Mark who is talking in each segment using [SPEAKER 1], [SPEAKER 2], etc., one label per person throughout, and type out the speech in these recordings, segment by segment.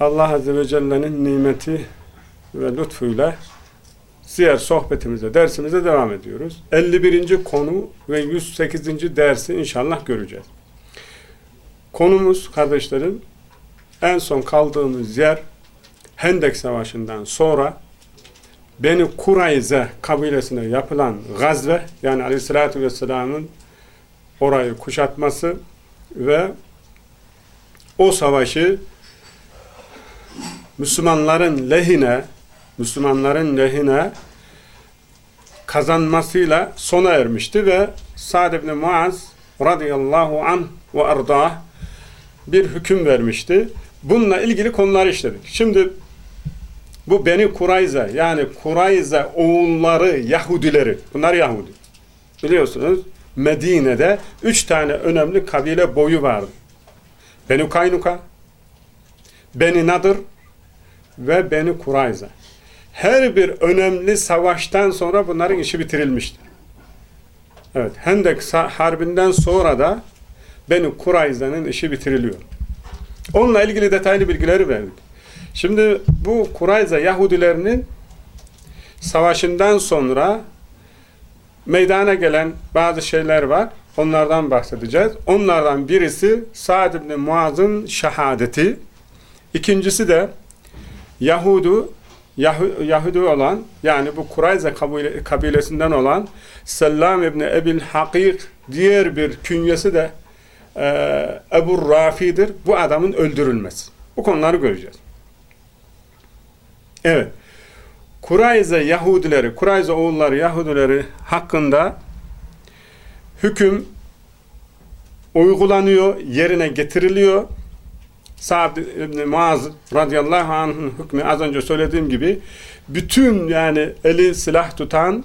[SPEAKER 1] Allah Azze ve Celle'nin nimeti ve lütfuyla diğer sohbetimize, dersimize devam ediyoruz. 51. konu ve 108. dersi inşallah göreceğiz. Konumuz kardeşlerim en son kaldığımız yer Hendek Savaşı'ndan sonra Beni Kurayze kabilesine yapılan gazve yani Aleyhisselatü Vesselam'ın orayı kuşatması ve o savaşı Müslümanların lehine Müslümanların lehine kazanmasıyla sona ermişti ve Sa'd ibn Muaz radıyallahu anh ve ardah bir hüküm vermişti. Bununla ilgili konuları işledik. Şimdi bu Beni Kurayza yani Kurayza oğulları Yahudileri bunlar Yahudi. Biliyorsunuz Medine'de üç tane önemli kabile boyu vardı. Beni Kaynuka, Beni Nadır ve Beni Kurayza. Her bir önemli savaştan sonra bunların işi bitirilmiştir. Evet, Hendek Harbi'nden sonra da Beni Kurayza'nın işi bitiriliyor. Onunla ilgili detaylı bilgileri verdik. Şimdi bu Kurayza Yahudilerinin savaşından sonra meydana gelen bazı şeyler var. Onlardan bahsedeceğiz. Onlardan birisi Sa'd ibn Muaz'ın şehadeti. İkincisi de Yahudu Yahu, Yahudi olan yani bu Kurayza kabile, kabilesinden olan Sellam ibn Ebil Hakik diğer bir künyesi de e, Ebu Rafi'dir. Bu adamın öldürülmesi. Bu konuları göreceğiz. Evet. Kurayza Yahudileri, Kurayza oğulları Yahudileri hakkında hüküm uygulanıyor, yerine getiriliyor. Sa'd ibn Muaz radıyallahu anh'ın hükmü az önce söylediğim gibi bütün yani eli silah tutan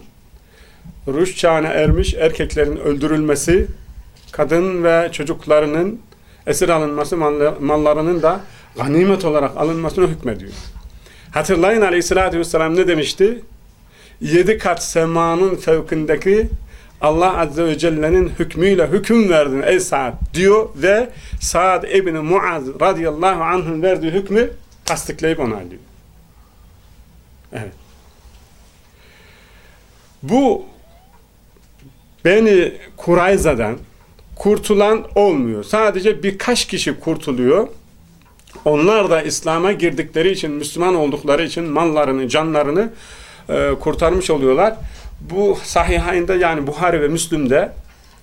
[SPEAKER 1] ruş çağına ermiş erkeklerin öldürülmesi, kadın ve çocuklarının esir alınması, mallarının da ganimet olarak alınmasına hükmediyor. Hatırlayın aleyhissalatü vesselam ne demişti? Yedi kat semanın fevkindeki Allah Azze ve Celle'nin hükmüyle hüküm verdin ey Sa'd diyor ve Sa'd ibn Muaz radıyallahu anh'ın verdiği hükmü tasdikleyip onaylıyor. Evet. Bu Beni Kurayza'dan kurtulan olmuyor. Sadece birkaç kişi kurtuluyor. Onlar da İslam'a girdikleri için, Müslüman oldukları için mallarını, canlarını e, kurtarmış oluyorlar. Bu sahihayinde yani Buhari ve Müslüm'de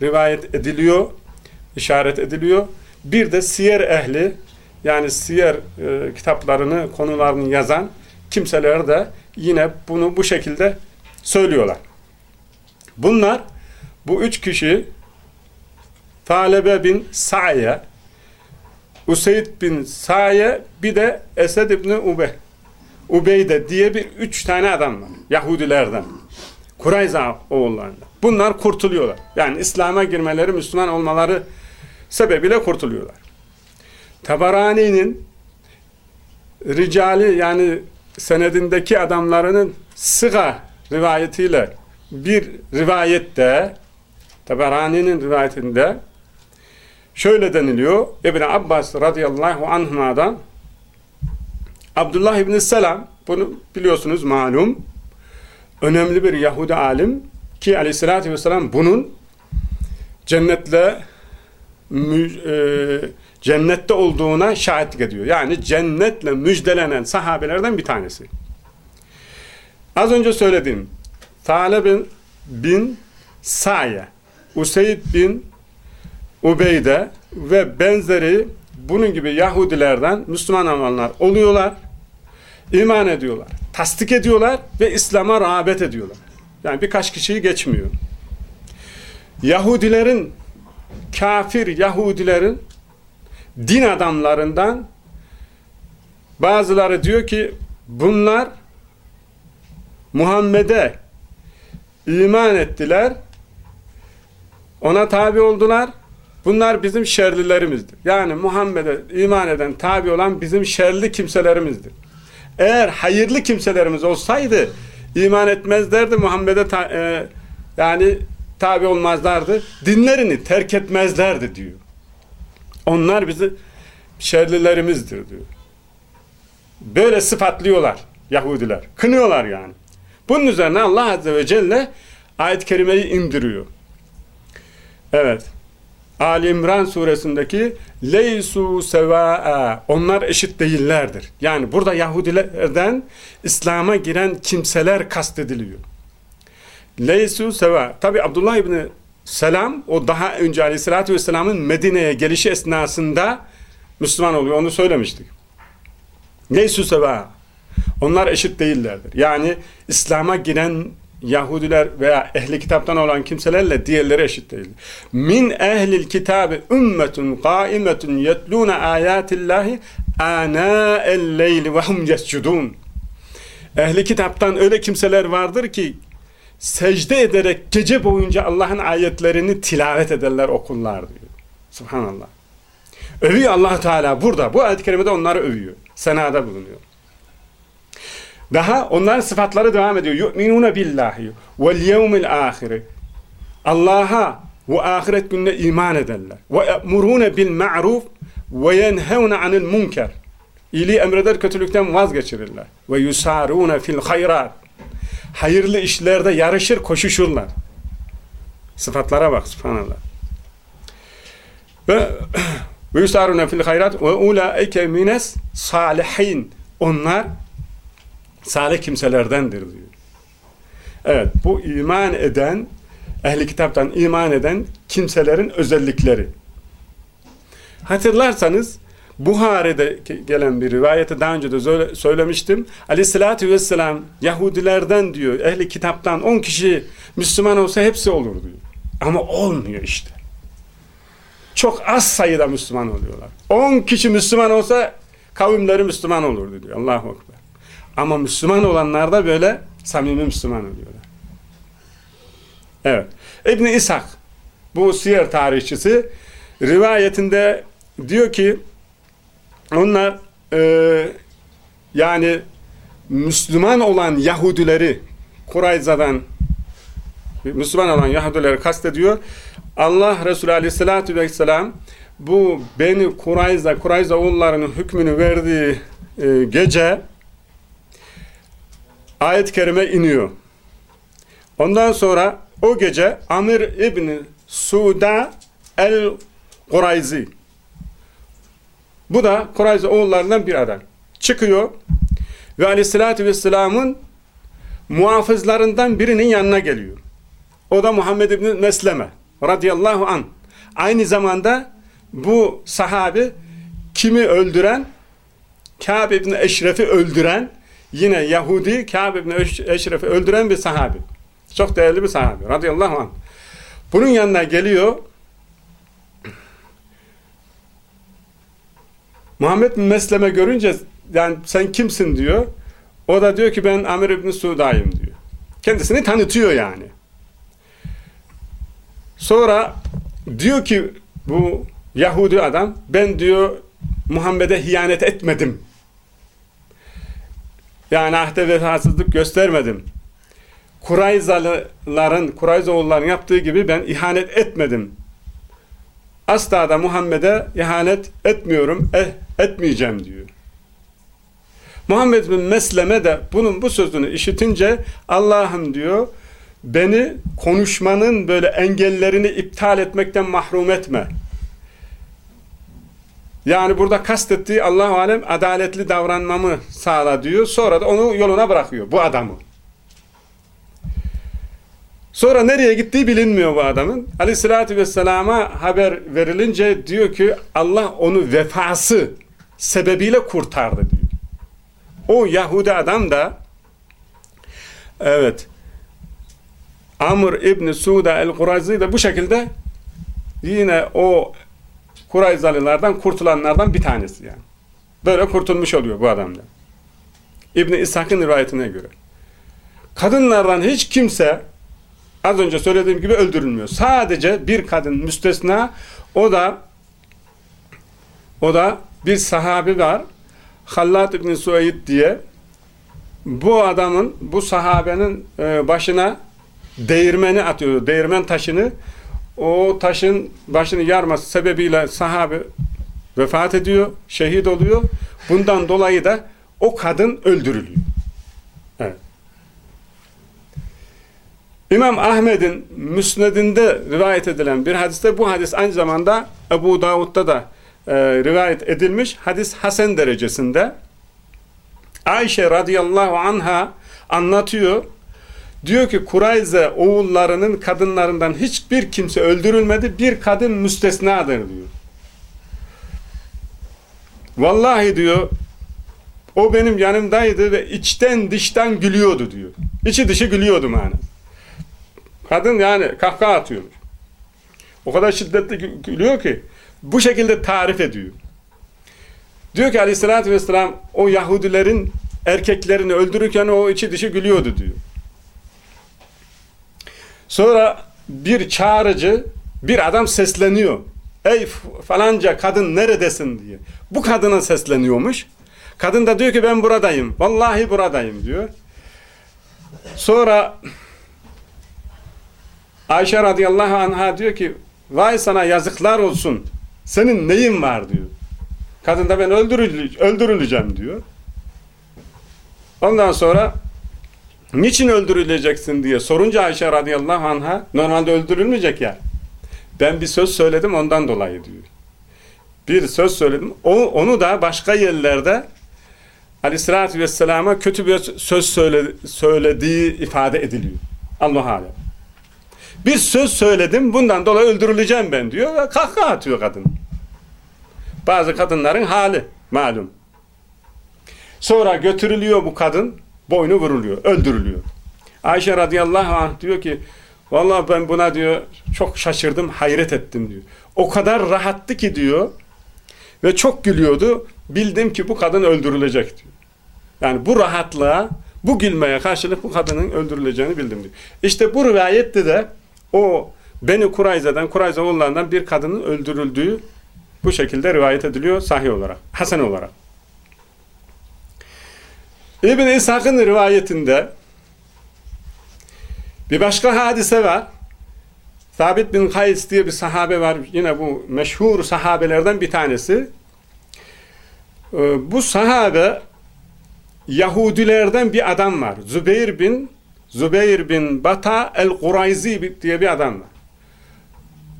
[SPEAKER 1] rivayet ediliyor, işaret ediliyor. Bir de siyer ehli yani siyer e, kitaplarını, konularını yazan kimseler de yine bunu bu şekilde söylüyorlar. Bunlar bu üç kişi Talebe bin Sa'ye Useyd bin Sa'ye bir de Esed İbni Ube Ubeyde diye bir üç tane adam var. Yahudilerden. Kurayza oğullarından. Bunlar kurtuluyorlar. Yani İslam'a girmeleri, Müslüman olmaları sebebiyle kurtuluyorlar. Tabarani'nin ricali yani senedindeki adamlarının sıga rivayetiyle bir rivayette Tabarani'nin rivayetinde şöyle deniliyor İbn Abbas radıyallahu anhuma'dan Abdullah İbni Selam bunu biliyorsunuz malum önemli bir Yahudi alim ki aleyhissalatü vesselam bunun cennetle e, cennette olduğuna şahitlik ediyor. Yani cennetle müjdelenen sahabelerden bir tanesi. Az önce söylediğim Talib bin, bin Sa'ye, Useyd bin Ubeyde ve benzeri bunun gibi Yahudilerden Müslüman olanlar oluyorlar, iman ediyorlar, tasdik ediyorlar ve İslam'a rağbet ediyorlar. Yani birkaç kişiyi geçmiyor. Yahudilerin, kafir Yahudilerin din adamlarından bazıları diyor ki bunlar Muhammed'e iman ettiler, ona tabi oldular, bunlar bizim şerlilerimizdir. Yani Muhammed'e iman eden, tabi olan bizim şerli kimselerimizdir. Eğer hayırlı kimselerimiz olsaydı, iman etmezlerdi Muhammed'e ta e, yani tabi olmazlardı, dinlerini terk etmezlerdi diyor. Onlar bizi şerlilerimizdir diyor. Böyle sıfatlıyorlar Yahudiler. Kınıyorlar yani. Bunun üzerine Allah Azze ve Celle ayet-i kerimeyi indiriyor. Evet. Ali İmran suresindeki leysu sevaa onlar eşit değillerdir. Yani burada Yahudilerden İslam'a giren kimseler kastediliyor. Leysu seva. Tabi Abdullah İbni Selam o daha önce Aleyhisselatü Vesselam'ın Medine'ye gelişi esnasında Müslüman oluyor. Onu söylemiştik. Leysu seva. Onlar eşit değillerdir. Yani İslam'a giren Yahudiler veya ehli kitaptan olan kimselerle diğerleri eşit değildir. Min ehlil kitabi ümmetun kaimetun yetlûne âyâtillâhi ânâ'el leyli ve hum yescudûn. Ehli kitaptan öyle kimseler vardır ki secde ederek gece boyunca Allah'ın ayetlerini tilavet ederler, okurlar diyor. Subhanallah. Övüyor allah Teala burada. Bu ayet-i kerimede onları övüyor. Senada bulunuyor. Daha onların sıfatları devam ediyor. Yu'minune billahi vel yevmil ahiri. Allah'a ve ahiret gününe iman ederler. Ve e'murune bil ma'ruf ve yenhevne anil munker. İyiliği emreder, kötülükten vazgeçirirler. Ve yusarune fil hayrat. Hayırlı işlerde yarışır, koşuşurlar. Sıfatlara bak, subhanallah. Ve yusarune fil hayrat ve ulaike mines salihin. Onlar salih kimselerdendir diyor. Evet, bu iman eden, ehli kitaptan iman eden kimselerin özellikleri. Hatırlarsanız, Buhari'de gelen bir rivayeti daha önce de söylemiştim. Aleyhissalatü vesselam Yahudilerden diyor, ehli kitaptan 10 kişi Müslüman olsa hepsi olur diyor. Ama olmuyor işte. Çok az sayıda Müslüman oluyorlar. 10 kişi Müslüman olsa kavimleri Müslüman olurdu diyor. Allahu Ekber. Ama Müslüman olanlar da böyle samimi Müslüman oluyorlar. Evet. İbn İshak bu siyer tarihçisi rivayetinde diyor ki onlar e, yani Müslüman olan Yahudileri Kurayza'dan Müslüman olan Yahudileri kastediyor. Allah Resulü Aleyhisselatü Vesselam bu Beni Kurayza, Kurayza oğullarının hükmünü verdiği e, gece ayet-i kerime iniyor. Ondan sonra o gece Amir İbni Suda el-Kurayzi bu da Kurayza oğullarından bir adam. Çıkıyor ve aleyhissalatü vesselamın muhafızlarından birinin yanına geliyor. O da Muhammed İbni Mesleme radıyallahu an. Aynı zamanda bu sahabi kimi öldüren? Kâb İbni Eşref'i öldüren yine Yahudi Kâb İbni Eşref'i öldüren bir sahabi. Çok değerli bir sahabi radıyallahu anh. Bunun yanına geliyor Muhammed Mesleme görünce yani sen kimsin diyor. O da diyor ki ben Amir İbni Su'dayım diyor. Kendisini tanıtıyor yani. Sonra diyor ki bu Yahudi adam ben diyor Muhammed'e hiyanet etmedim. Yani ahde vefasızlık göstermedim. Kurayzalıların, Kurayzoğulların yaptığı gibi ben ihanet etmedim. Asla da Muhammed'e ihanet etmiyorum, eh, etmeyeceğim diyor. Muhammed bin Mesleme de bunun bu sözünü işitince Allah'ım diyor beni konuşmanın böyle engellerini iptal etmekten mahrum etme. Yani burada kastettiği Allah-u Alem adaletli davranmamı sağla diyor. Sonra da onu yoluna bırakıyor bu adamı. Sonra nereye gittiği bilinmiyor bu adamın. Aleyhissalatü vesselama haber verilince diyor ki Allah onu vefası sebebiyle kurtardı diyor. O Yahudi adam da evet Amr İbni Suda el-Kurayzi de bu şekilde yine o Kurayzalılardan kurtulanlardan bir tanesi yani. Böyle kurtulmuş oluyor bu adam da. İbni İshak'ın rivayetine göre. Kadınlardan hiç kimse az önce söylediğim gibi öldürülmüyor. Sadece bir kadın müstesna o da o da bir sahabi var. Hallat İbni Suayd diye bu adamın bu sahabenin e, başına değirmeni atıyor. Değirmen taşını o taşın başını yarması sebebiyle sahabe vefat ediyor, şehit oluyor. Bundan dolayı da o kadın öldürülüyor. İmam Ahmed'in müsnedinde rivayet edilen bir hadiste bu hadis aynı zamanda Ebu Davud'da da e, rivayet edilmiş. Hadis Hasan derecesinde. Ayşe radıyallahu anha anlatıyor. Diyor ki Kurayze oğullarının kadınlarından hiçbir kimse öldürülmedi. Bir kadın müstesnadır diyor. Vallahi diyor o benim yanımdaydı ve içten dıştan gülüyordu diyor. İçi dışı gülüyordu yani. Kadın yani kahkaha atıyormuş. O kadar şiddetli gülüyor ki bu şekilde tarif ediyor. Diyor ki aleyhissalatü vesselam o Yahudilerin erkeklerini öldürürken o içi dışı gülüyordu diyor. Sonra bir çağrıcı bir adam sesleniyor. Ey falanca kadın neredesin diye. Bu kadına sesleniyormuş. Kadın da diyor ki ben buradayım. Vallahi buradayım diyor. Sonra Ayşe radıyallahu anha diyor ki vay sana yazıklar olsun. Senin neyin var diyor. Kadın da ben öldürüleceğim diyor. Ondan sonra niçin öldürüleceksin diye sorunca Ayşe radıyallahu anha normalde öldürülmeyecek ya. Ben bir söz söyledim ondan dolayı diyor. Bir söz söyledim. O, onu da başka yerlerde aleyhissalatü vesselama kötü bir söz söyledi, söylediği ifade ediliyor. Allah alem. Bir söz söyledim bundan dolayı öldürüleceğim ben diyor ve kahkaha atıyor kadın. Bazı kadınların hali malum. Sonra götürülüyor bu kadın boynu vuruluyor, öldürülüyor. Ayşe radıyallahu anh diyor ki vallahi ben buna diyor çok şaşırdım, hayret ettim diyor. O kadar rahattı ki diyor ve çok gülüyordu. Bildim ki bu kadın öldürülecek diyor. Yani bu rahatlığa, bu gülmeye karşılık bu kadının öldürüleceğini bildim diyor. İşte bu rivayette de o Beni Kurayza'dan, Kurayza oğullarından bir kadının öldürüldüğü bu şekilde rivayet ediliyor sahih olarak, hasen olarak. İbn İshak'ın rivayetinde bir başka hadise var. Sabit bin Kays diye bir sahabe var. Yine bu meşhur sahabelerden bir tanesi. Ee, bu sahabe Yahudilerden bir adam var. Zübeyir bin Zübeyir bin Bata el-Kurayzi diye bir adam var.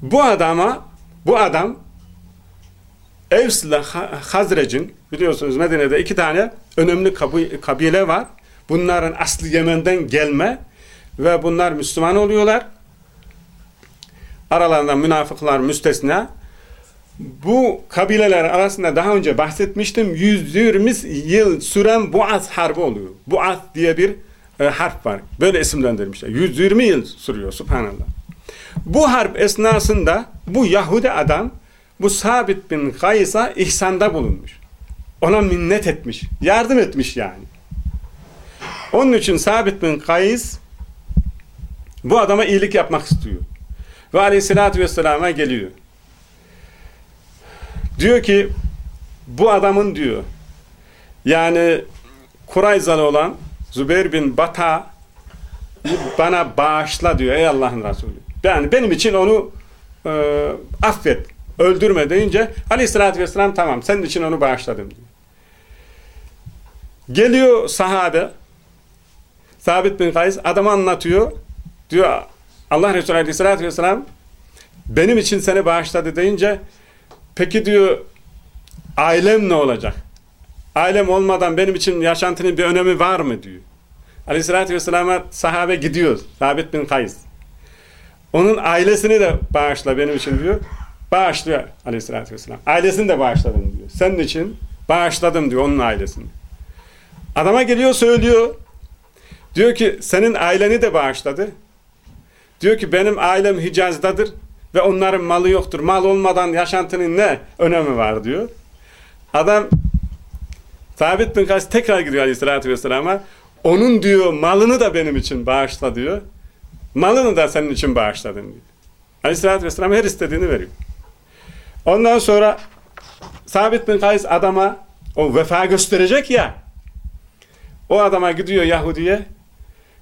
[SPEAKER 1] Bu adama bu adam Evs ile Hazrec'in biliyorsunuz Medine'de iki tane önemli kabile var. Bunların aslı Yemen'den gelme ve bunlar Müslüman oluyorlar. Aralarında münafıklar müstesna. Bu kabileler arasında daha önce bahsetmiştim. 120 yıl süren Buaz Harbi oluyor. Buaz diye bir e, harp var. Böyle isimlendirmişler. 120 yıl sürüyor subhanallah. Bu harp esnasında bu Yahudi adam bu Sabit bin Kays'a ihsanda bulunmuş. Ona minnet etmiş. Yardım etmiş yani. Onun için Sabit bin Kays bu adama iyilik yapmak istiyor. Ve aleyhissalatü vesselama geliyor. Diyor ki bu adamın diyor yani Kurayzalı olan Zübeyir bin Bata bana bağışla diyor ey Allah'ın Resulü. Yani benim için onu e, affet, öldürme deyince aleyhissalatü vesselam tamam senin için onu bağışladım diyor. Geliyor sahabe Sabit bin Kays adamı anlatıyor. Diyor Allah Resulü aleyhissalatü vesselam benim için seni bağışladı deyince peki diyor ailem ne olacak? Ailem olmadan benim için yaşantının bir önemi var mı diyor. Aleyhissalatü vesselam'a sahabe gidiyor. Sabit bin Kays. Onun ailesini de bağışla benim için diyor. Bağışlıyor aleyhissalatü vesselam. Ailesini de bağışladım diyor. Senin için bağışladım diyor onun ailesini. Adama geliyor söylüyor. Diyor ki senin aileni de bağışladı. Diyor ki benim ailem Hicaz'dadır ve onların malı yoktur. Mal olmadan yaşantının ne önemi var diyor. Adam Sabit bin Kays tekrar gidiyor aleyhissalatü vesselama. Onun diyor malını da benim için bağışla diyor. Malını da senin için bağışladım diyor. Aleyhissalatü vesselam her istediğini veriyor. Ondan sonra Sabit bin Kays adama o vefa gösterecek ya. O adama gidiyor Yahudi'ye.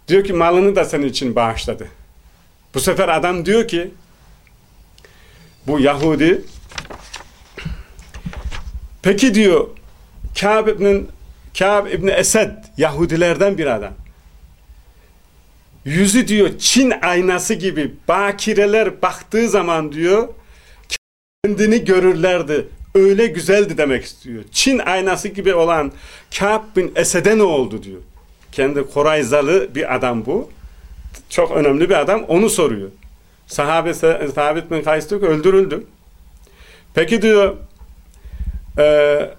[SPEAKER 1] Diyor ki malını da senin için bağışladı. Bu sefer adam diyor ki bu Yahudi peki diyor Kâb ibn, Kâb ibn Esed Yahudilerden bir adam. Yüzü diyor Çin aynası gibi bakireler baktığı zaman diyor kendini görürlerdi. Öyle güzeldi demek istiyor. Çin aynası gibi olan Kâb bin Esed'e ne oldu diyor. Kendi Korayzalı bir adam bu. Çok önemli bir adam. Onu soruyor. Sahabe Sabit bin Kays diyor ki öldürüldü. Peki diyor e,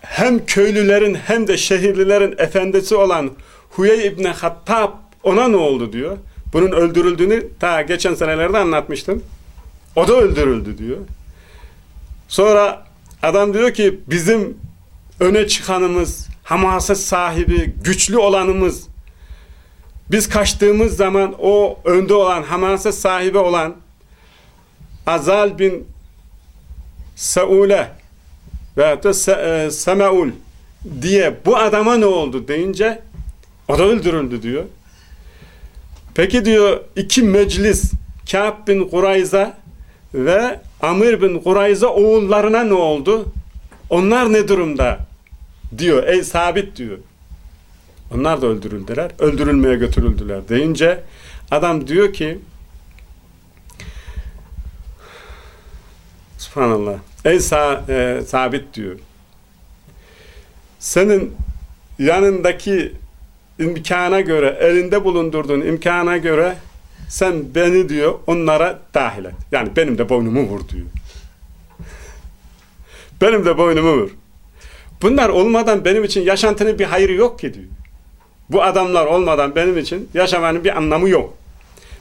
[SPEAKER 1] hem köylülerin hem de şehirlilerin efendisi olan Huyey İbni Hattab ona ne oldu diyor. Bunun öldürüldüğünü ta geçen senelerde anlatmıştım. O da öldürüldü diyor. Sonra adam diyor ki bizim öne çıkanımız, hamaset sahibi, güçlü olanımız biz kaçtığımız zaman o önde olan, hamaset sahibi olan Azal bin Saule veyahut da Se Semeul diye bu adama ne oldu deyince o da öldürüldü diyor. Peki diyor iki meclis Kâb bin Kurayza ve Amir bin Kurayza oğullarına ne oldu? Onlar ne durumda? Diyor. Ey sabit diyor. Onlar da öldürüldüler. Öldürülmeye götürüldüler deyince adam diyor ki Subhanallah. Ey sa e, sabit diyor. Senin yanındaki imkana göre, elinde bulundurduğun imkana göre sen beni diyor onlara dahil et. Yani benim de boynumu vur diyor. benim de boynumu vur. Bunlar olmadan benim için yaşantının bir hayrı yok ki diyor. Bu adamlar olmadan benim için yaşamanın bir anlamı yok.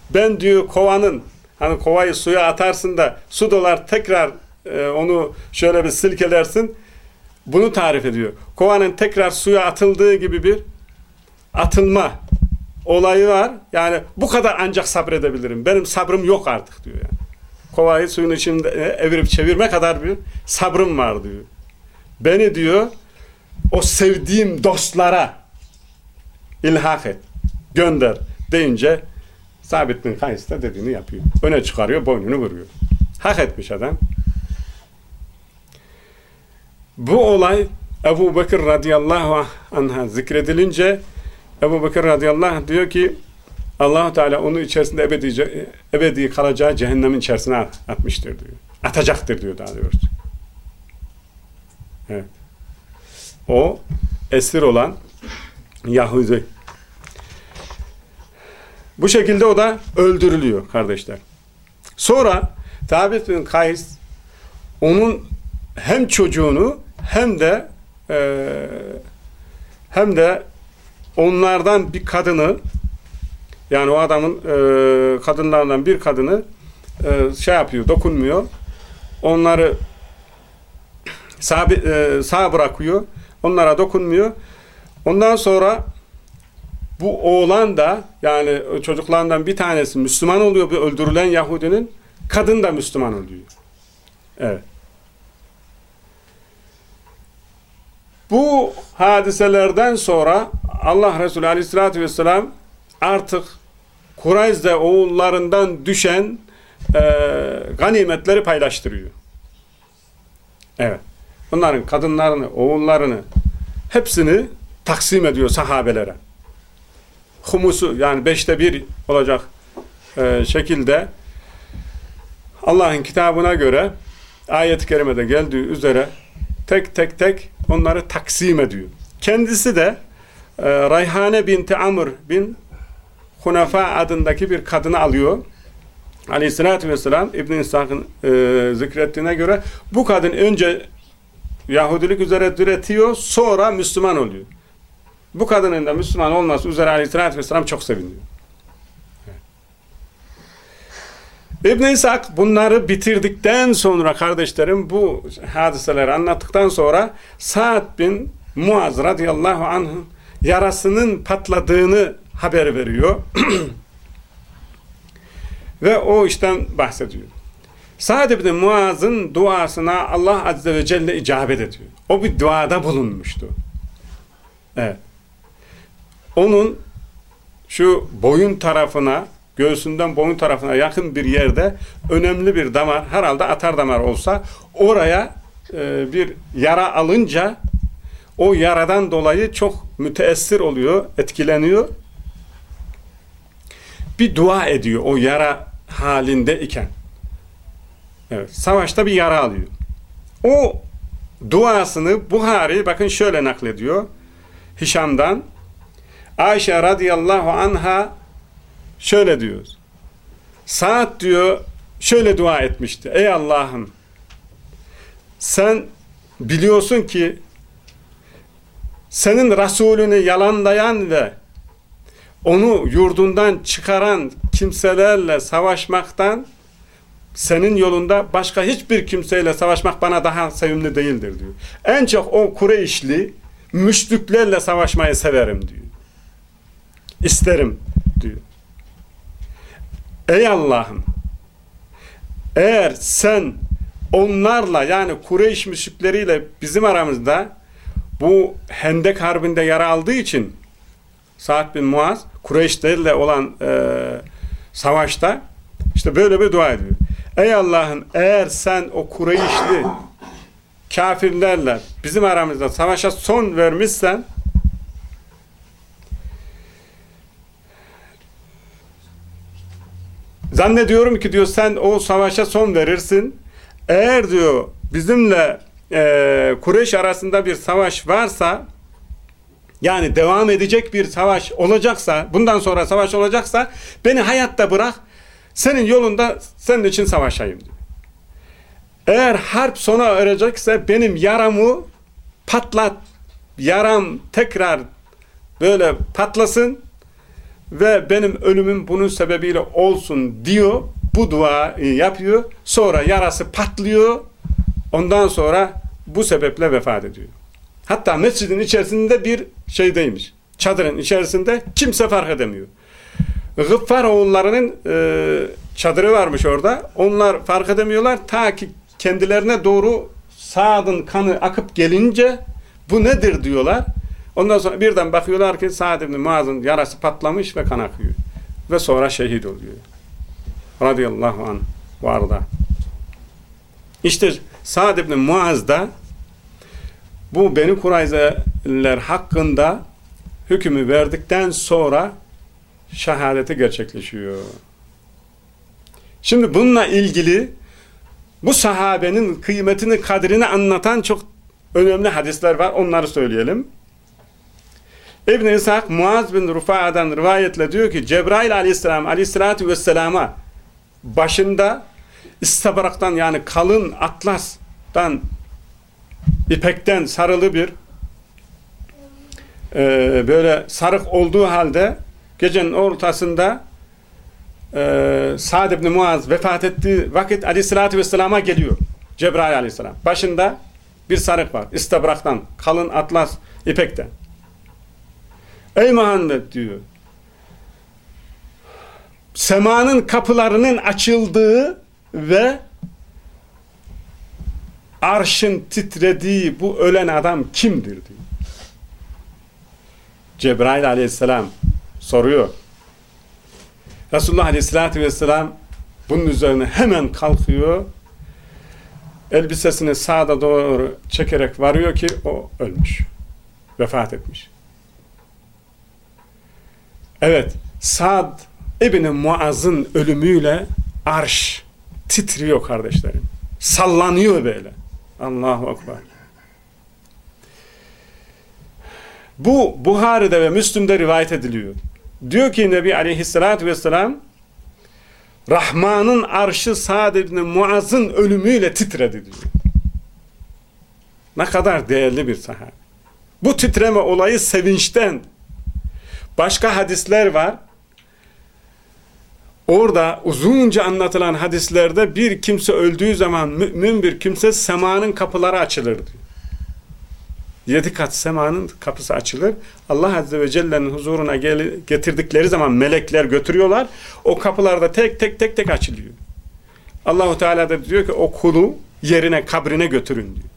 [SPEAKER 1] Ben diyor kovanın hani kovayı suya atarsın da su dolar tekrar e, onu şöyle bir silkelersin. Bunu tarif ediyor. Kovanın tekrar suya atıldığı gibi bir atılma olayı var. Yani bu kadar ancak sabredebilirim. Benim sabrım yok artık diyor yani. Kovayı suyun içinde evirip çevirme kadar bir sabrım var diyor. Beni diyor o sevdiğim dostlara ilhak et, gönder deyince Sabit bin Kays da dediğini yapıyor. Öne çıkarıyor, boynunu vuruyor. Hak etmiş adam. Bu olay Ebu Bekir radıyallahu anh'a zikredilince Ebu Bekir radıyallahu anh diyor ki allah Teala onu içerisinde ebedi, ebedi kalacağı cehennemin içerisine atmıştır diyor. Atacaktır diyor daha doğrusu. Evet. O esir olan Yahudi. Bu şekilde o da öldürülüyor kardeşler. Sonra Tabit bin Kays onun hem çocuğunu hem de e, hem de onlardan bir kadını yani o adamın e, kadınlardan bir kadını e, şey yapıyor, dokunmuyor. Onları sağ, e, sağ bırakıyor. Onlara dokunmuyor. Ondan sonra bu oğlan da yani çocuklarından bir tanesi Müslüman oluyor bu öldürülen Yahudinin. Kadın da Müslüman oluyor. Evet. Bu hadiselerden sonra Allah Resulü Aleyhisselatü Vesselam artık Kureyz'de oğullarından düşen e, ganimetleri paylaştırıyor. Evet. Bunların kadınlarını, oğullarını hepsini taksim ediyor sahabelere. Humusu yani beşte bir olacak e, şekilde Allah'ın kitabına göre ayet-i kerimede geldiği üzere tek tek tek onları taksim ediyor. Kendisi de e, Rayhane binti Amr bin Hunafa adındaki bir kadını alıyor. Aleyhissalatü vesselam İbn-i İshak'ın e, zikrettiğine göre bu kadın önce Yahudilik üzere diretiyor sonra Müslüman oluyor. Bu kadının da Müslüman olması üzere Aleyhissalatü vesselam çok seviniyor. İbn-i İshak bunları bitirdikten sonra kardeşlerim bu hadiseleri anlattıktan sonra Sa'd bin Muaz radıyallahu anh'ın yarasının patladığını haber veriyor. Ve o işten bahsediyor. Sa'd ibn Muaz'ın duasına Allah Azze ve Celle icabet ediyor. O bir duada bulunmuştu. Evet. Onun şu boyun tarafına, göğsünden boyun tarafına yakın bir yerde önemli bir damar, herhalde atar damar olsa oraya e, bir yara alınca o yaradan dolayı çok müteessir oluyor, etkileniyor. Bir dua ediyor o yara halinde iken. Evet, savaşta bir yara alıyor. O duasını Buhari bakın şöyle naklediyor. Hişam'dan Ayşe radıyallahu anha şöyle diyor. Saat diyor şöyle dua etmişti. Ey Allah'ım sen biliyorsun ki senin Resulünü yalanlayan ve onu yurdundan çıkaran kimselerle savaşmaktan senin yolunda başka hiçbir kimseyle savaşmak bana daha sevimli değildir diyor. En çok o Kureyşli müşriklerle savaşmayı severim diyor. İsterim diyor. Ey Allah'ım eğer sen onlarla yani Kureyş müşrikleriyle bizim aramızda bu Hendek Harbi'nde yara aldığı için Sa'd bin Muaz Kureyşlerle olan e, savaşta işte böyle bir dua ediyor. Ey Allah'ım eğer sen o Kureyşli kafirlerle bizim aramızda savaşa son vermişsen zannediyorum ki diyor sen o savaşa son verirsin. Eğer diyor bizimle e, Kureyş arasında bir savaş varsa yani devam edecek bir savaş olacaksa bundan sonra savaş olacaksa beni hayatta bırak senin yolunda senin için savaşayım. Eğer harp sona erecekse benim yaramı patlat yaram tekrar böyle patlasın ve benim ölümüm bunun sebebiyle olsun diyor. Bu duayı yapıyor. Sonra yarası patlıyor. Ondan sonra bu sebeple vefat ediyor. Hatta mescidin içerisinde bir şeydeymiş. Çadırın içerisinde kimse fark edemiyor. Gıffar oğullarının e, çadırı varmış orada. Onlar fark edemiyorlar. Ta ki kendilerine doğru Sa'd'ın kanı akıp gelince bu nedir diyorlar. Ondan sonra birden bakıyorlar ki Sa'd ibn Muaz'ın yarası patlamış ve kan akıyor. Ve sonra şehit oluyor. Radıyallahu anh varda. İşte Sa'd ibn Muaz da bu Beni Kurayzeler hakkında hükmü verdikten sonra şehadeti gerçekleşiyor. Şimdi bununla ilgili bu sahabenin kıymetini, kadrini anlatan çok önemli hadisler var. Onları söyleyelim. İbn-i İshak Muaz bin Rufa'dan rivayetle diyor ki Cebrail aleyhisselam aleyhissalatü vesselama başında istabraktan yani kalın atlastan ipekten sarılı bir e, böyle sarık olduğu halde gecenin ortasında e, Sa'd ibn Muaz vefat ettiği vakit aleyhissalatü vesselama geliyor. Cebrail aleyhisselam. Başında bir sarık var. İstabraktan, kalın atlas ipekten. Ey Muhammed diyor. Semanın kapılarının açıldığı ve arşın titrediği bu ölen adam kimdir diyor. Cebrail aleyhisselam soruyor. Resulullah aleyhissalatü vesselam bunun üzerine hemen kalkıyor. Elbisesini sağda doğru çekerek varıyor ki o ölmüş. Vefat etmiş. Evet, Sad İbni Muaz'ın ölümüyle arş titriyor kardeşlerim. Sallanıyor böyle. Allahu Ekber. Bu Buhari'de ve Müslüm'de rivayet ediliyor. Diyor ki Nebi Aleyhisselatü Vesselam Rahman'ın arşı Sa'd ibn Muaz'ın ölümüyle titredi diyor. Ne kadar değerli bir sahabe. Bu titreme olayı sevinçten. Başka hadisler var. Orada uzunca anlatılan hadislerde bir kimse öldüğü zaman mümin bir kimse semanın kapıları açılır diyor. Yedi kat semanın kapısı açılır. Allah Azze ve Celle'nin huzuruna getirdikleri zaman melekler götürüyorlar. O kapılarda tek tek tek tek açılıyor. Allahu Teala da diyor ki o kulu yerine kabrine götürün diyor.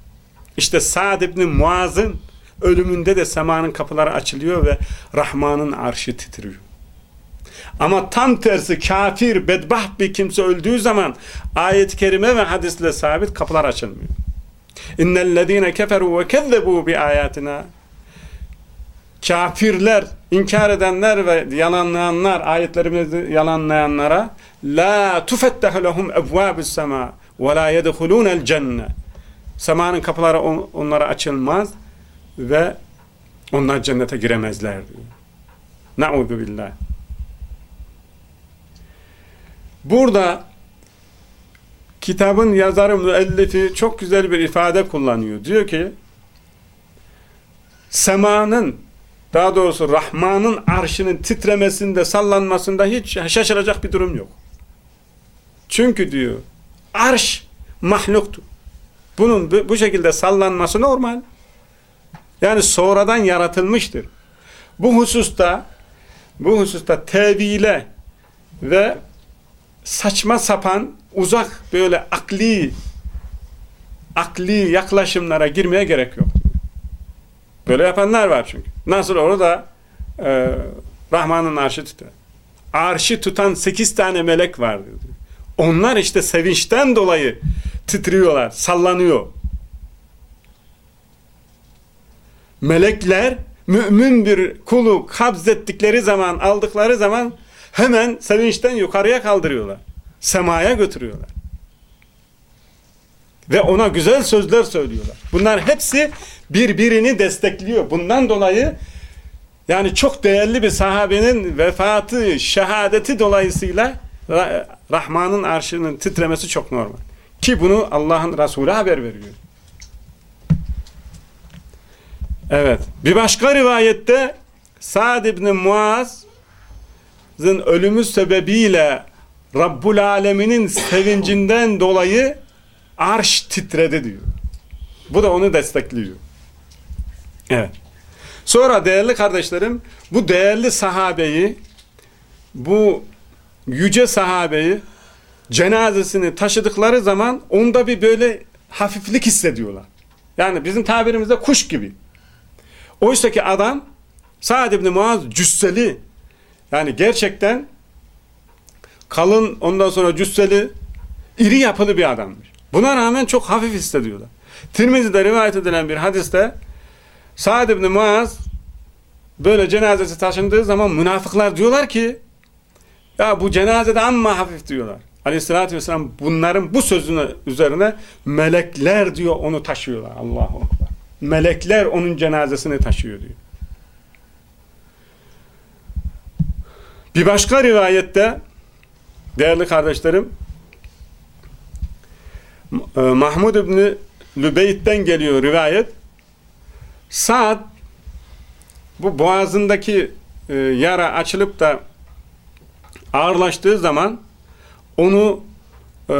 [SPEAKER 1] İşte Sa'd ibn Muaz'ın ölümünde de semanın kapıları açılıyor ve Rahman'ın arşı titriyor. Ama tam tersi kafir, bedbaht bir kimse öldüğü zaman ayet-i kerime ve hadisle sabit kapılar açılmıyor. İnnellezîne keferû ve kezzebu bi ayatina kafirler, inkar edenler ve yalanlayanlar, ayetlerimizi yalanlayanlara la tufettehu lehum ebvâbus semâ ve la yedhulûnel semanın kapıları on, onlara açılmaz ve onlar cennete giremezler diyor. Na'udhu billah. Burada kitabın yazarı müellifi çok güzel bir ifade kullanıyor. Diyor ki semanın daha doğrusu Rahman'ın arşının titremesinde sallanmasında hiç şaşıracak bir durum yok. Çünkü diyor arş mahluktur. Bunun bu şekilde sallanması normal. Yani sonradan yaratılmıştır. Bu hususta bu hususta tevile ve saçma sapan uzak böyle akli akli yaklaşımlara girmeye gerek yok. Böyle yapanlar var çünkü. Nasıl orada e, Rahman'ın arşı tutar. Arşı tutan sekiz tane melek vardır. Onlar işte sevinçten dolayı titriyorlar, sallanıyor. Melekler mümin bir kulu kabzettikleri zaman, aldıkları zaman hemen sevinçten yukarıya kaldırıyorlar. Semaya götürüyorlar. Ve ona güzel sözler söylüyorlar. Bunlar hepsi birbirini destekliyor. Bundan dolayı yani çok değerli bir sahabenin vefatı, şehadeti dolayısıyla Rahman'ın arşının titremesi çok normal. Ki bunu Allah'ın Resulü haber veriyor. Evet. Bir başka rivayette Sa'd ibn Muaz'ın ölümü sebebiyle Rabbul Alemin'in sevincinden dolayı arş titredi diyor. Bu da onu destekliyor. Evet. Sonra değerli kardeşlerim bu değerli sahabeyi bu yüce sahabeyi cenazesini taşıdıkları zaman onda bir böyle hafiflik hissediyorlar. Yani bizim tabirimizde kuş gibi. Oysa ki adam Sa'd ibn Muaz cüsseli yani gerçekten kalın ondan sonra cüsseli iri yapılı bir adammış. Buna rağmen çok hafif hissediyorlar. Tirmizi'de rivayet edilen bir hadiste Sa'd ibn Muaz böyle cenazesi taşındığı zaman münafıklar diyorlar ki ya bu cenazede amma hafif diyorlar. Aleyhissalatü vesselam bunların bu sözüne üzerine melekler diyor onu taşıyorlar. Allahu Akbar. Melekler onun cenazesini taşıyor diyor. Bir başka rivayette değerli kardeşlerim e, Mahmud İbni Lübeyt'ten geliyor rivayet. Saat bu boğazındaki e, yara açılıp da ağırlaştığı zaman onu e,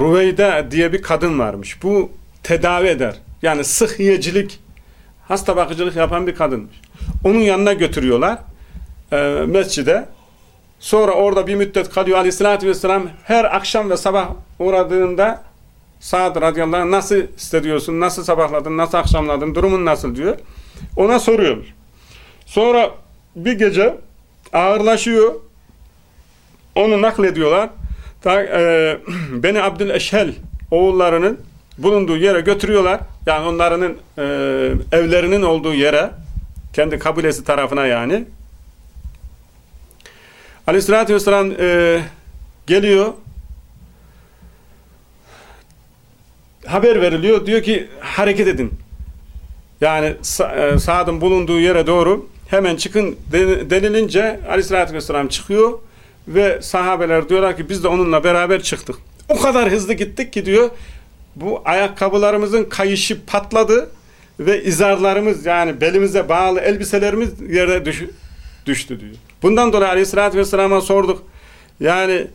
[SPEAKER 1] Rüveyde diye bir kadın varmış. Bu tedavi eder. Yani sıhhiyecilik, hasta bakıcılık yapan bir kadınmış. Onun yanına götürüyorlar e, mescide. Sonra orada bir müddet kalıyor aleyhissalatü vesselam her akşam ve sabah uğradığında Sa'd radıyallahu anh nasıl hissediyorsun, nasıl sabahladın, nasıl akşamladın, durumun nasıl diyor. Ona soruyormuş. Sonra bir gece ağırlaşıyor. Onu naklediyorlar ta, e, Beni Abdüleşhel oğullarının bulunduğu yere götürüyorlar. Yani onların e, evlerinin olduğu yere kendi kabilesi tarafına yani. Aleyhissalatü vesselam e, geliyor haber veriliyor. Diyor ki hareket edin. Yani e, Sa'd'ın bulunduğu yere doğru hemen çıkın denilince aleyhissalatü vesselam çıkıyor ve sahabeler diyorlar ki biz de onunla beraber çıktık. O kadar hızlı gittik ki diyor bu ayakkabılarımızın kayışı patladı ve izarlarımız yani belimize bağlı elbiselerimiz yere düş, düştü diyor. Bundan dolayı aleyhissalatü vesselama sorduk. Yani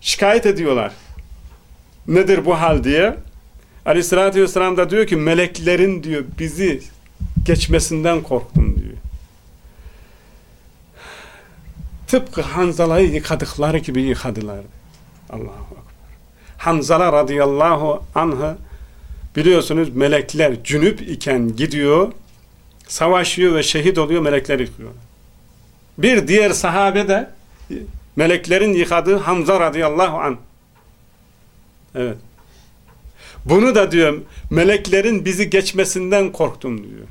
[SPEAKER 1] şikayet ediyorlar. Nedir bu hal diye. Aleyhissalatü vesselam da diyor ki meleklerin diyor bizi geçmesinden korktum diyor. Tıpkı Hanzala'yı yıkadıkları gibi yıkadılar. Akbar. Hanzala radıyallahu anh'ı biliyorsunuz melekler cünüp iken gidiyor, savaşıyor ve şehit oluyor, melekler yıkıyor. Bir diğer sahabe de meleklerin yıkadığı Hamza radıyallahu anh. Evet. Bunu da diyorum meleklerin bizi geçmesinden korktum diyor.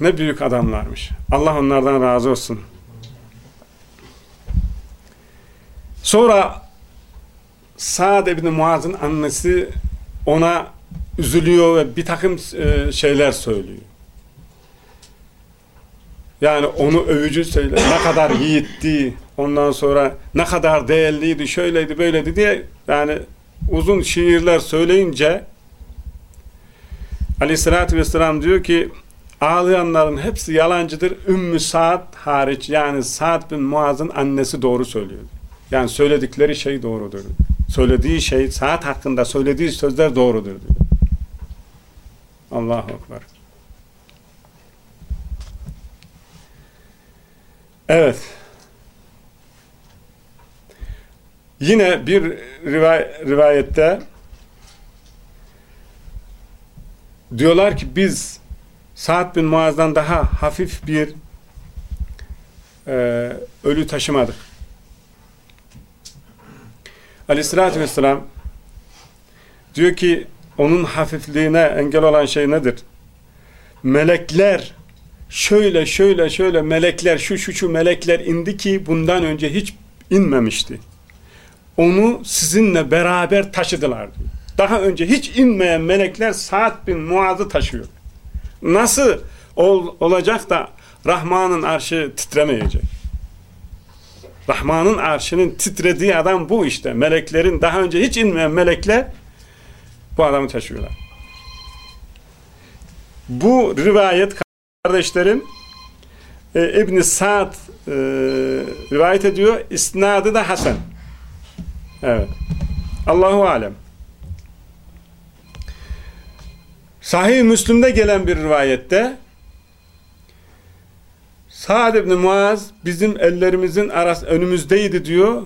[SPEAKER 1] Ne büyük adamlarmış. Allah onlardan razı olsun. Sonra Sa'd ibn Muaz'ın annesi ona üzülüyor ve bir takım e, şeyler söylüyor. Yani onu övücü söyle. Ne kadar yiğitti. Ondan sonra ne kadar değerliydi. Şöyleydi böyleydi diye yani uzun şiirler söyleyince Aleyhisselatü Vesselam diyor ki ağlayanların hepsi yalancıdır. Ümmü Sa'd hariç yani Sa'd bin Muaz'ın annesi doğru söylüyor. Yani söyledikleri şey doğrudur. Söylediği şey Sa'd hakkında söylediği sözler doğrudur diyor. Allahu Ekber. Evet. Yine bir rivay rivayette diyorlar ki biz Sa'd bin Muaz'dan daha hafif bir e, ölü taşımadık. Aleyhissalatü vesselam diyor ki onun hafifliğine engel olan şey nedir? Melekler şöyle şöyle şöyle melekler şu şu şu melekler indi ki bundan önce hiç inmemişti. Onu sizinle beraber taşıdılar. Daha önce hiç inmeyen melekler Sa'd bin Muaz'ı taşıyor. Nasıl ol, olacak da Rahman'ın arşı titremeyecek? Rahman'ın arşının titrediği adam bu işte. Meleklerin daha önce hiç inmeyen melekler bu adamı taşıyorlar. Bu rivayet kardeşlerim e, İbn-i Sa'd e, rivayet ediyor. İsnadı da Hasan. Evet. Allahu alem. Sahih Müslüm'de gelen bir rivayette Sa'd ibn Muaz bizim ellerimizin arası önümüzdeydi diyor.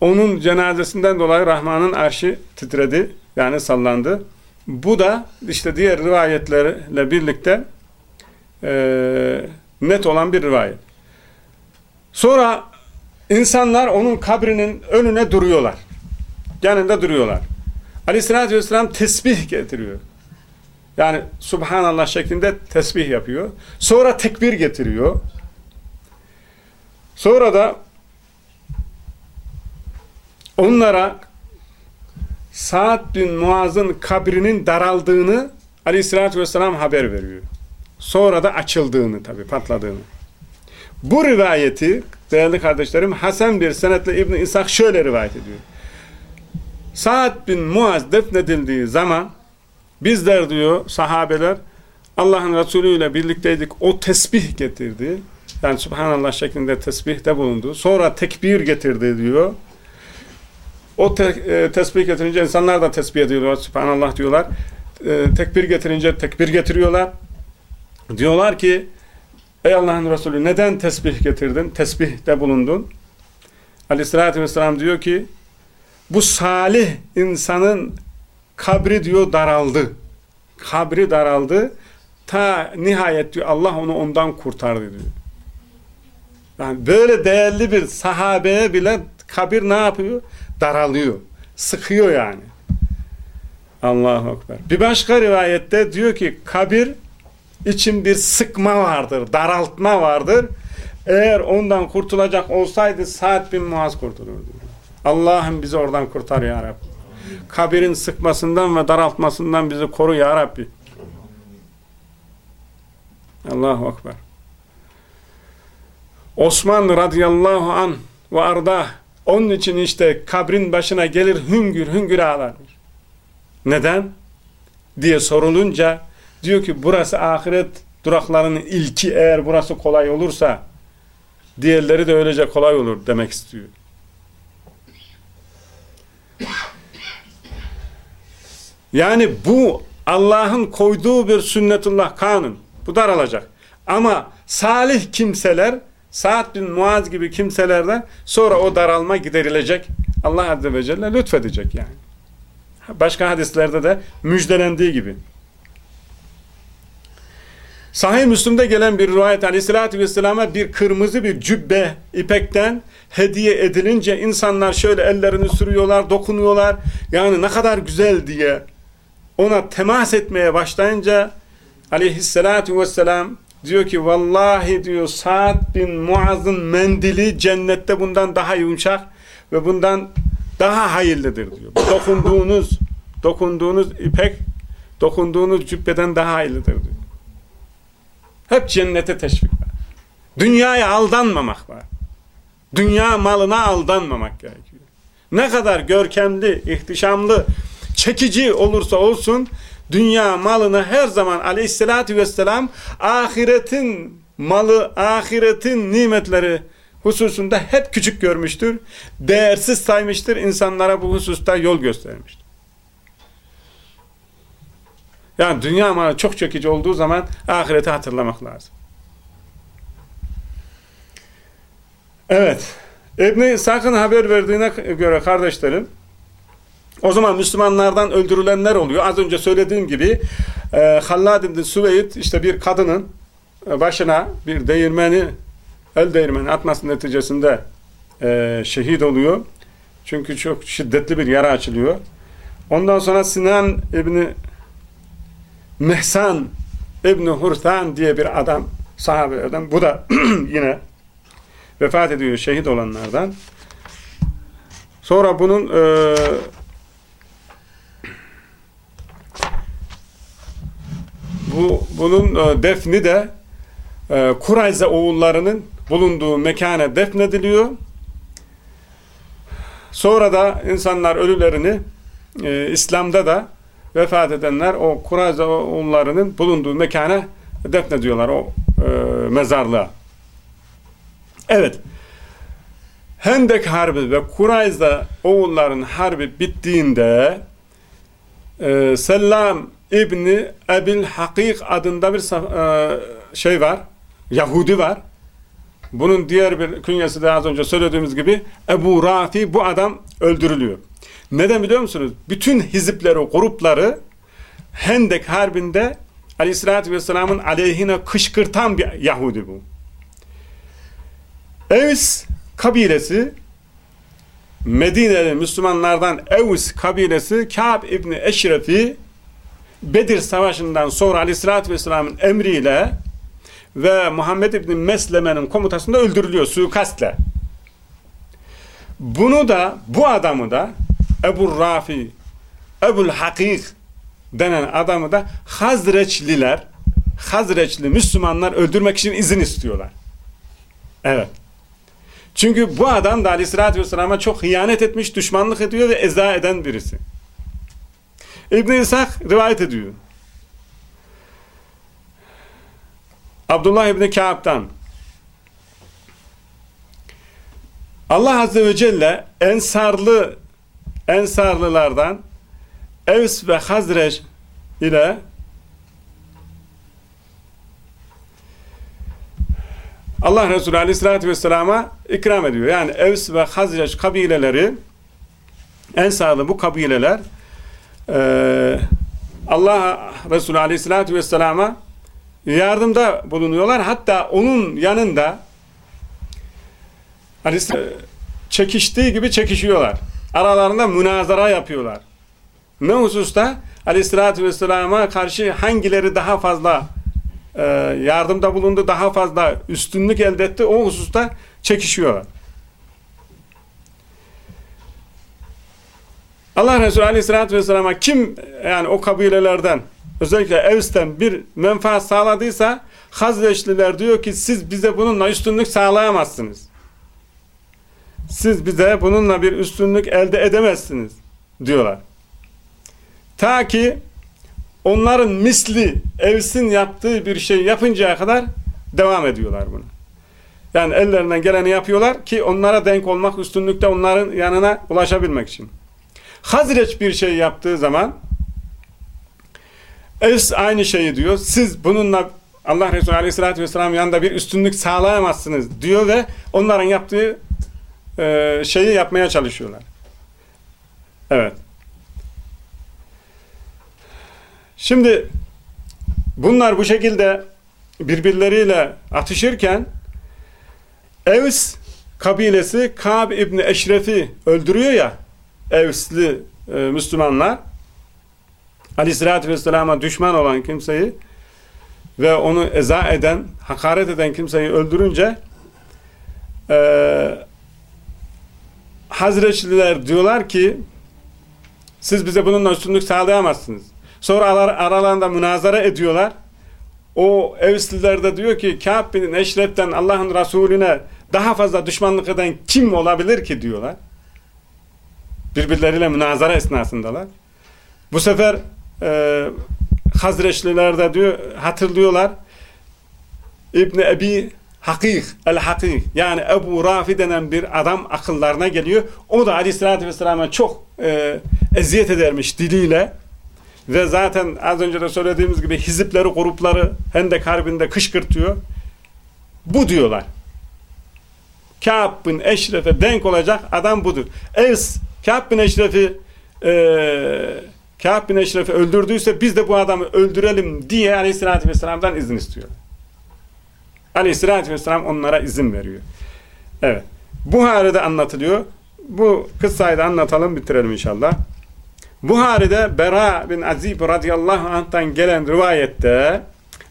[SPEAKER 1] Onun cenazesinden dolayı Rahman'ın arşı titredi. Yani sallandı. Bu da işte diğer rivayetlerle birlikte e, net olan bir rivayet. Sonra insanlar onun kabrinin önüne duruyorlar. Yanında duruyorlar. Aleyhissalatü vesselam tesbih getiriyor. Yani Subhanallah şeklinde tesbih yapıyor. Sonra tekbir getiriyor. Sonra da onlara Sa'd bin Muaz'ın kabrinin daraldığını Aleyhisselatü Vesselam haber veriyor. Sonra da açıldığını tabi patladığını. Bu rivayeti değerli kardeşlerim Hasan bir senetle İbn İshak şöyle rivayet ediyor. Sa'd bin Muaz defnedildiği zaman bizler diyor sahabeler Allah'ın Resulü ile birlikteydik. O tesbih getirdi. Yani Subhanallah şeklinde tesbihte bulundu. Sonra tekbir getirdi diyor. O te e, tesbih getirince insanlar da tesbih ediyorlar. Subhanallah diyorlar. E, tekbir getirince tekbir getiriyorlar. Diyorlar ki ey Allah'ın Resulü neden tesbih getirdin? Tesbihte bulundun. Aleyhissalatü vesselam diyor ki bu salih insanın kabri diyor daraldı. Kabri daraldı. Ta nihayet diyor Allah onu ondan kurtardı diyor. Yani böyle değerli bir sahabeye bile kabir ne yapıyor? Daralıyor. Sıkıyor yani. Allahu Ekber. Bir başka rivayette diyor ki kabir için bir sıkma vardır, daraltma vardır. Eğer ondan kurtulacak olsaydı Sa'd bin Muaz kurtulurdu. Allah'ım bizi oradan kurtar ya Rabbi. Kabirin sıkmasından ve daraltmasından bizi koru ya Rabbi. Allahu Ekber. Osman radıyallahu an ve arda onun için işte kabrin başına gelir hüngür hüngür ağlarmış. Neden? diye sorulunca diyor ki burası ahiret duraklarının ilki eğer burası kolay olursa diğerleri de öylece kolay olur demek istiyor. Yani bu Allah'ın koyduğu bir sünnetullah kanun. Bu daralacak. Ama salih kimseler Sa'd bin Muaz gibi kimselerden sonra o daralma giderilecek. Allah Azze ve Celle lütfedecek yani. Başka hadislerde de müjdelendiği gibi. Sahih Müslüm'de gelen bir rivayet aleyhissalatü vesselama bir kırmızı bir cübbe ipekten hediye edilince insanlar şöyle ellerini sürüyorlar, dokunuyorlar. Yani ne kadar güzel diye ona temas etmeye başlayınca aleyhissalatü vesselam diyor ki vallahi diyor Sa'd bin Muaz'ın mendili cennette bundan daha yumuşak ve bundan daha hayırlıdır diyor. Dokunduğunuz dokunduğunuz ipek dokunduğunuz cübbeden daha hayırlıdır diyor. Hep cennete teşvik var. Dünyaya aldanmamak var. Dünya malına aldanmamak gerekiyor. Ne kadar görkemli, ihtişamlı, çekici olursa olsun dünya malını her zaman aleyhissalatü vesselam ahiretin malı, ahiretin nimetleri hususunda hep küçük görmüştür. Değersiz saymıştır. insanlara bu hususta yol göstermiştir. Yani dünya malı çok çekici olduğu zaman ahireti hatırlamak lazım. Evet. İbni Sakın haber verdiğine göre kardeşlerim o zaman Müslümanlardan öldürülenler oluyor. Az önce söylediğim gibi e, Hallad ibn Süveyd işte bir kadının başına bir değirmeni el değirmeni atması neticesinde e, şehit oluyor. Çünkü çok şiddetli bir yara açılıyor. Ondan sonra Sinan İbni Mehsan İbni Hurtan diye bir adam sahabelerden bu da yine vefat ediyor şehit olanlardan. Sonra bunun e, bu bunun e, defni de e, Kurayze oğullarının bulunduğu mekana defnediliyor. Sonra da insanlar ölülerini e, İslam'da da vefat edenler o Kurayze oğullarının bulunduğu mekana defnediyorlar o e, mezarlığa. Evet. Hendek Harbi ve Kurayze oğulların harbi bittiğinde e, Selam İbni Ebil Hakik adında bir e, şey var. Yahudi var. Bunun diğer bir künyesi de az önce söylediğimiz gibi Ebu Rafi bu adam öldürülüyor. Neden biliyor musunuz? Bütün hizipleri, grupları Hendek Harbi'nde Aleyhisselatü Vesselam'ın aleyhine kışkırtan bir Yahudi bu. Evs kabilesi Medine'li Müslümanlardan Evs kabilesi Kâb İbni Eşref'i Bedir Savaşı'ndan sonra Aleyhisselatü Vesselam'ın emriyle ve Muhammed İbni Mesleme'nin komutasında öldürülüyor suikastle. Bunu da bu adamı da Ebu Rafi Ebul Hakik denen adamı da Hazreçliler Hazreçli Müslümanlar öldürmek için izin istiyorlar. Evet. Çünkü bu adam da aleyhissalatü vesselam'a çok hıyanet etmiş, düşmanlık ediyor ve eza eden birisi. İbn-i İshak rivayet ediyor. Abdullah İbni Kâb'dan Allah Azze ve Celle ensarlı ensarlılardan Evs ve Hazreç ile Allah Resulü Aleyhisselatü Vesselam'a ikram ediyor. Yani Evs ve Hazreç kabileleri ensarlı bu kabileler e, Allah Resulü Aleyhisselatü Vesselam'a yardımda bulunuyorlar. Hatta onun yanında çekiştiği gibi çekişiyorlar. Aralarında münazara yapıyorlar. Ne hususta? Aleyhissalatü Vesselam'a karşı hangileri daha fazla e, yardımda bulundu, daha fazla üstünlük elde etti, o hususta çekişiyorlar. Allah Resulü Aleyhisselatü Vesselam'a kim yani o kabilelerden özellikle Evs'ten bir menfaat sağladıysa Hazreçliler diyor ki siz bize bununla üstünlük sağlayamazsınız. Siz bize bununla bir üstünlük elde edemezsiniz diyorlar. Ta ki onların misli Evs'in yaptığı bir şey yapıncaya kadar devam ediyorlar bunu. Yani ellerinden geleni yapıyorlar ki onlara denk olmak, üstünlükte onların yanına ulaşabilmek için. Hazreç bir şey yaptığı zaman Evs aynı şeyi diyor. Siz bununla Allah Resulü Aleyhisselatü Vesselam yanında bir üstünlük sağlayamazsınız diyor ve onların yaptığı e, şeyi yapmaya çalışıyorlar. Evet. Şimdi bunlar bu şekilde birbirleriyle atışırken Evs kabilesi Kab İbni Eşref'i öldürüyor ya Evsli e, Müslümanlar Aleyhisselatü Vesselam'a düşman olan kimseyi ve onu eza eden, hakaret eden kimseyi öldürünce e, Hazreçliler diyorlar ki siz bize bununla üstünlük sağlayamazsınız. Sonra aralarında münazara ediyorlar. O Evsliler de diyor ki Kâb bin Eşref'ten Allah'ın Resulüne daha fazla düşmanlık eden kim olabilir ki diyorlar. Birbirleriyle münazara esnasındalar. Bu sefer e, Hazreçliler de diyor, hatırlıyorlar. İbni Ebi Hakik, El Hakik yani Ebu Rafi denen bir adam akıllarına geliyor. O da Aleyhisselatü Vesselam'a çok e, eziyet edermiş diliyle. Ve zaten az önce de söylediğimiz gibi hizipleri, grupları Hendek Harbi'nde kışkırtıyor. Bu diyorlar. Kâb bin Eşref'e denk olacak adam budur. Evs, Kâb bin Eşref'i e, Kâb bin Eşref'i öldürdüyse biz de bu adamı öldürelim diye Aleyhisselatü Vesselam'dan izin istiyor. Aleyhisselatü Vesselam onlara izin veriyor. Evet. Buhari'de anlatılıyor. Bu kıssayı da anlatalım bitirelim inşallah. Buhari'de Bera bin Azib radıyallahu anh'tan gelen rivayette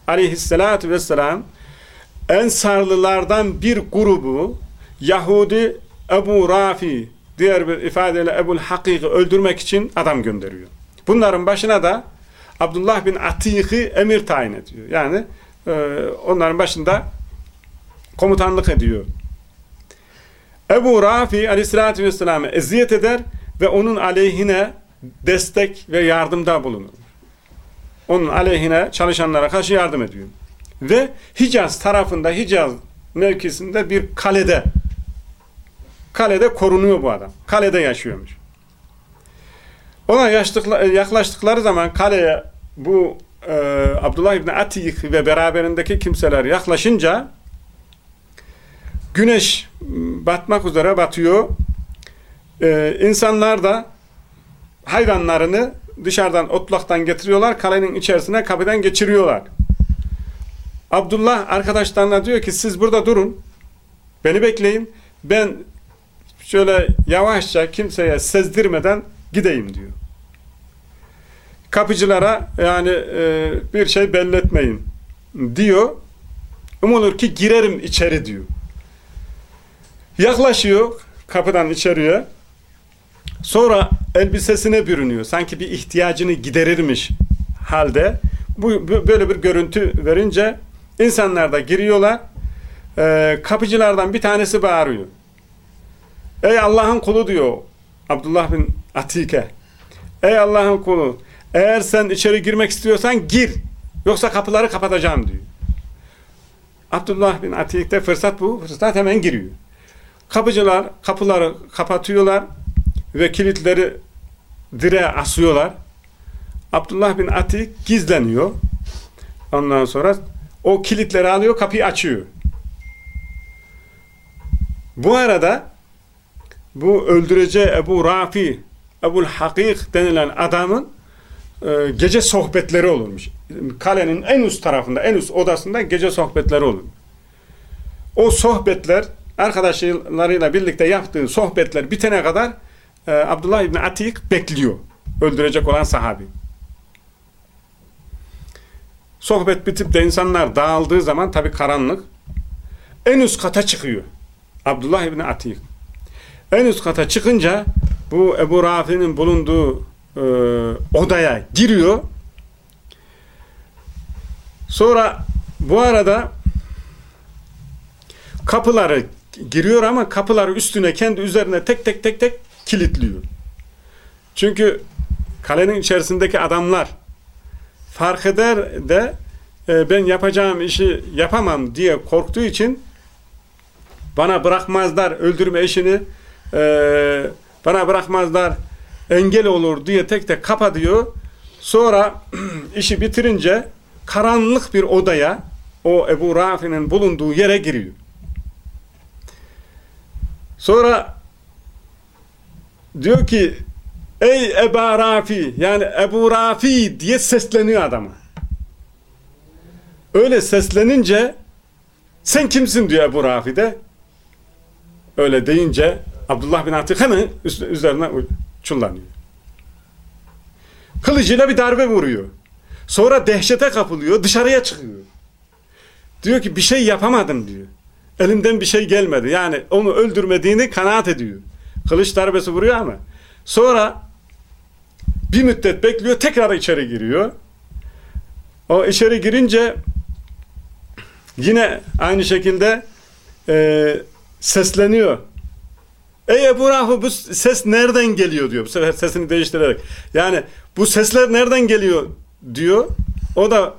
[SPEAKER 1] aleyhissalatü vesselam Ensarlılardan bir grubu Yahudi Ebu Rafi diğer bir ifadeyle Ebu'l Hakik'i öldürmek için adam gönderiyor. Bunların başına da Abdullah bin Atik'i emir tayin ediyor. Yani e, onların başında komutanlık ediyor. Ebu Rafi aleyhissalatü vesselam'ı eziyet eder ve onun aleyhine destek ve yardımda bulunur. Onun aleyhine çalışanlara karşı yardım ediyor. Ve Hicaz tarafında, Hicaz mevkisinde bir kalede kalede korunuyor bu adam. Kalede yaşıyormuş. Ona yaklaştıkları zaman kaleye bu e, Abdullah İbni Atik ve beraberindeki kimseler yaklaşınca güneş batmak üzere batıyor. E, insanlar da hayvanlarını dışarıdan otlaktan getiriyorlar. Kalenin içerisine kapıdan geçiriyorlar. Abdullah arkadaşlarına diyor ki siz burada durun. Beni bekleyin. Ben şöyle yavaşça kimseye sezdirmeden gideyim diyor. Kapıcılara yani e, bir şey belletmeyin diyor. Umulur ki girerim içeri diyor. Yaklaşıyor kapıdan içeriye. Sonra elbisesine bürünüyor. Sanki bir ihtiyacını giderirmiş halde. Bu böyle bir görüntü verince insanlar da giriyorlar. E, kapıcılardan bir tanesi bağırıyor. Ey Allah'ın kulu diyor Abdullah bin Atike. Ey Allah'ın kulu eğer sen içeri girmek istiyorsan gir. Yoksa kapıları kapatacağım diyor. Abdullah bin Atik'te fırsat bu. Fırsat hemen giriyor. Kapıcılar kapıları kapatıyorlar ve kilitleri direğe asıyorlar. Abdullah bin Atik gizleniyor. Ondan sonra o kilitleri alıyor, kapıyı açıyor. Bu arada bu öldüreceği Ebu Rafi, Ebu'l Hakik denilen adamın e, gece sohbetleri olurmuş. Kalenin en üst tarafında, en üst odasında gece sohbetleri olur. O sohbetler arkadaşlarıyla birlikte yaptığı sohbetler bitene kadar e, Abdullah İbni Atik bekliyor. Öldürecek olan sahabi. Sohbet bitip de insanlar dağıldığı zaman tabi karanlık en üst kata çıkıyor. Abdullah İbni Atik. En üst kata çıkınca bu Ebu Rafi'nin bulunduğu e, odaya giriyor. Sonra bu arada kapıları giriyor ama kapıları üstüne kendi üzerine tek tek tek tek kilitliyor. Çünkü kalenin içerisindeki adamlar fark eder de e, ben yapacağım işi yapamam diye korktuğu için bana bırakmazlar öldürme işini e, bana bırakmazlar engel olur diye tek tek kapatıyor. Sonra işi bitirince karanlık bir odaya o Ebu Rafi'nin bulunduğu yere giriyor. Sonra diyor ki ey Eba Rafi yani Ebu Rafi diye sesleniyor adama. Öyle seslenince sen kimsin diyor Ebu Rafi de. Öyle deyince Abdullah bin Atik hemen üzerine çullanıyor. Kılıcıyla bir darbe vuruyor. Sonra dehşete kapılıyor, dışarıya çıkıyor. Diyor ki bir şey yapamadım diyor. Elimden bir şey gelmedi. Yani onu öldürmediğini kanaat ediyor. Kılıç darbesi vuruyor ama. Sonra bir müddet bekliyor, tekrar içeri giriyor. O içeri girince yine aynı şekilde e, sesleniyor. Ey Ebu Rafi bu ses nereden geliyor diyor. Bu sefer sesini değiştirerek. Yani bu sesler nereden geliyor diyor. O da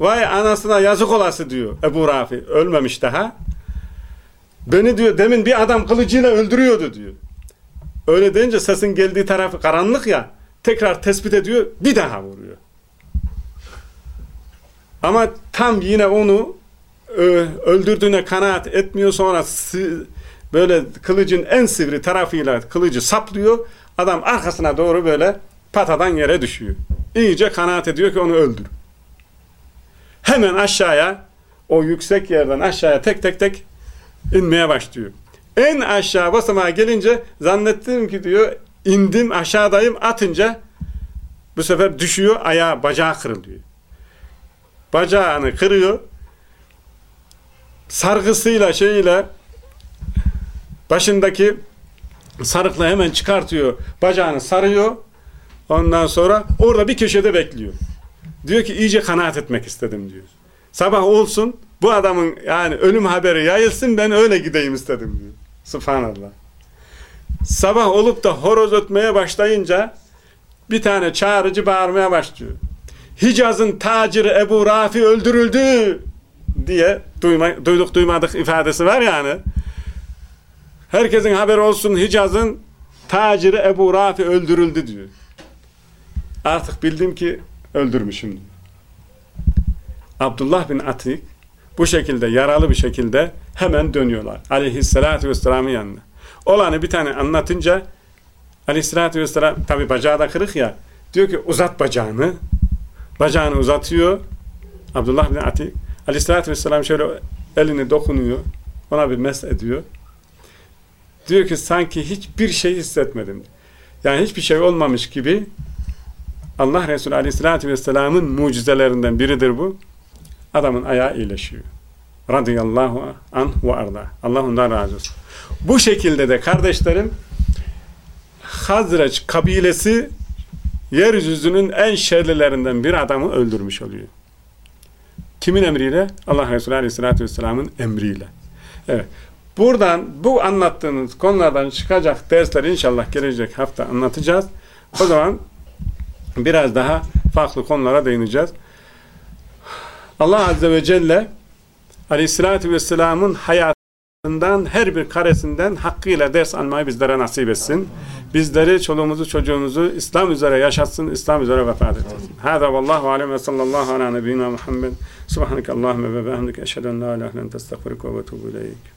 [SPEAKER 1] vay anasına yazık olası diyor Ebu Rafi. Ölmemiş daha. Beni diyor demin bir adam kılıcıyla öldürüyordu diyor. Öyle deyince sesin geldiği tarafı karanlık ya. Tekrar tespit ediyor. Bir daha vuruyor. Ama tam yine onu öldürdüğüne kanaat etmiyor sonra böyle kılıcın en sivri tarafıyla kılıcı saplıyor. Adam arkasına doğru böyle patadan yere düşüyor. İyice kanaat ediyor ki onu öldür. Hemen aşağıya o yüksek yerden aşağıya tek tek tek inmeye başlıyor. En aşağı basamağa gelince zannettim ki diyor indim aşağıdayım atınca bu sefer düşüyor ayağı bacağı kırılıyor. Bacağını kırıyor sargısıyla şeyiyle başındaki sarıkla hemen çıkartıyor. Bacağını sarıyor. Ondan sonra orada bir köşede bekliyor. Diyor ki iyice kanaat etmek istedim diyor. Sabah olsun bu adamın yani ölüm haberi yayılsın ben öyle gideyim istedim diyor. Subhanallah. Sabah olup da horoz ötmeye başlayınca bir tane çağrıcı bağırmaya başlıyor. Hicaz'ın taciri Ebu Rafi öldürüldü diye duyma, duyduk duymadık ifadesi var yani. Herkesin haberi olsun Hicaz'ın taciri Ebu Rafi öldürüldü diyor. Artık bildim ki öldürmüşüm. Abdullah bin Atik bu şekilde yaralı bir şekilde hemen dönüyorlar. Aleyhisselatü vesselamın yanına. Olanı bir tane anlatınca Aleyhisselatü vesselam tabi bacağı da kırık ya diyor ki uzat bacağını bacağını uzatıyor Abdullah bin Atik Aleyhisselatü vesselam şöyle elini dokunuyor ona bir mes ediyor diyor ki sanki hiçbir şey hissetmedim yani hiçbir şey olmamış gibi Allah Resulü Aleyhisselatü vesselamın mucizelerinden biridir bu adamın ayağı iyileşiyor radıyallahu anh ve arda Allah ondan razı olsun bu şekilde de kardeşlerim Hazreç kabilesi yeryüzünün en şerlilerinden bir adamı öldürmüş oluyor. Kimin emriyle? Allah Resulü Aleyhisselatü Vesselam'ın emriyle. Evet. Buradan bu anlattığınız konulardan çıkacak dersleri inşallah gelecek hafta anlatacağız. O zaman biraz daha farklı konulara değineceğiz. Allah Azze ve Celle Aleyhisselatü Vesselam'ın hayatından her bir karesinden hakkıyla ders almayı bizlere nasip etsin. Bizleri, çoluğumuzu, çocuğumuzu İslam üzere yaşatsın, İslam üzere vefat etsin. Hâzâ vallahu alem ve sallallahu ala nebiyyina Muhammed. Subhaneke Allahümme ve behemdike eşheden la ilahe len testağfiruke ve tuğbu ileyk.